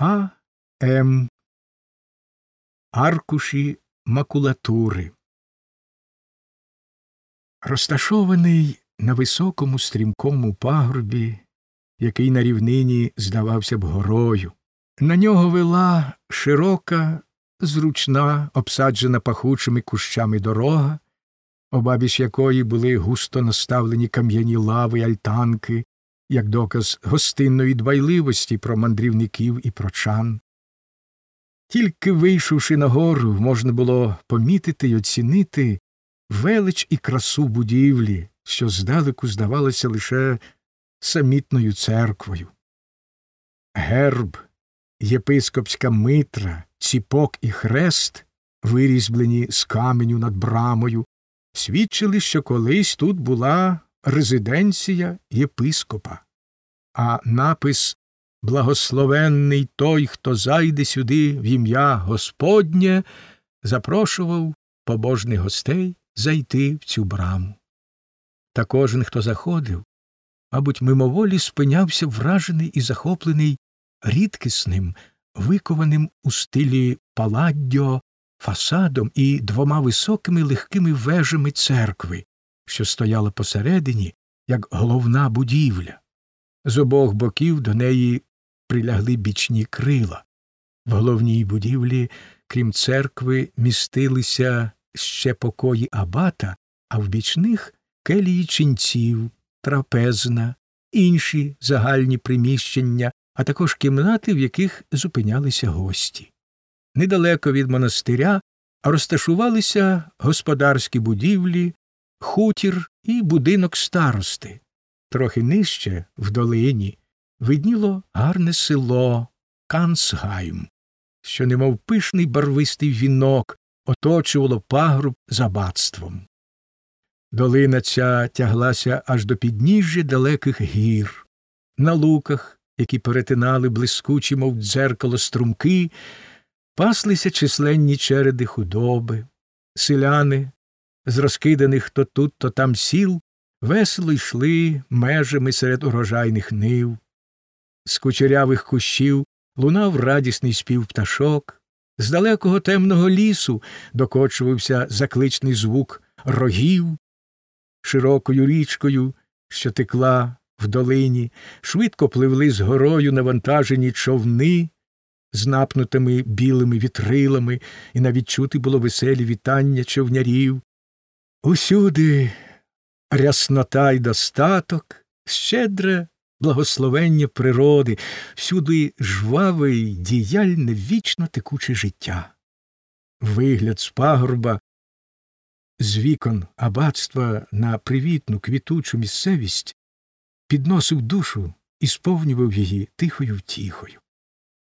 А. М. Аркуші макулатури. Розташований на високому стрімкому пагорбі, який на рівнині здавався б горою. На нього вела широка, зручна, обсаджена пахучими кущами дорога, обабіч якої були густо наставлені кам'яні лави, альтанки, як доказ гостинної дбайливості про мандрівників і прочан. Тільки вийшовши на гору, можна було помітити й оцінити велич і красу будівлі, що здалеку здавалося лише самітною церквою. Герб, єпископська митра, ціпок і хрест, вирізблені з каменю над брамою, свідчили, що колись тут була резиденція єпископа, а напис Благословенний той, хто зайде сюди в ім'я Господнє, запрошував побожних гостей зайти в цю браму. Та кожен, хто заходив, мабуть, мимоволі спинявся вражений і захоплений рідкісним, викованим у стилі паладдьо фасадом і двома високими легкими вежами церкви, що стояла посередині, як головна будівля. З обох боків до неї прилягли бічні крила. В головній будівлі, крім церкви, містилися ще покої абата, а в бічних келії ченців, трапезна, інші загальні приміщення, а також кімнати, в яких зупинялися гості. Недалеко від монастиря розташувалися господарські будівлі, хутір і будинок старости. Трохи нижче, в долині, видніло гарне село Кансгайм, що, немов пишний барвистий вінок, оточувало пагруб за батством. Долина ця тяглася аж до підніжжя далеких гір. На луках, які перетинали блискучі, мов дзеркало струмки, паслися численні череди худоби, селяни з розкиданих то тут, то там сіл весело йшли межами серед урожайних нив. З кучерявих кущів лунав радісний спів пташок, з далекого темного лісу докочувався закличний звук рогів, широкою річкою, що текла в долині, швидко пливли з горою навантажені човни з напнутими білими вітрилами, і навіть чути було веселі вітання човнярів. Усюди ряснота й достаток, щедре благословення природи, всюди жваве й діяльне вічно текуче життя. Вигляд з пагорба, з вікон аббатства на привітну квітучу місцевість підносив душу і сповнював її тихою втіхою.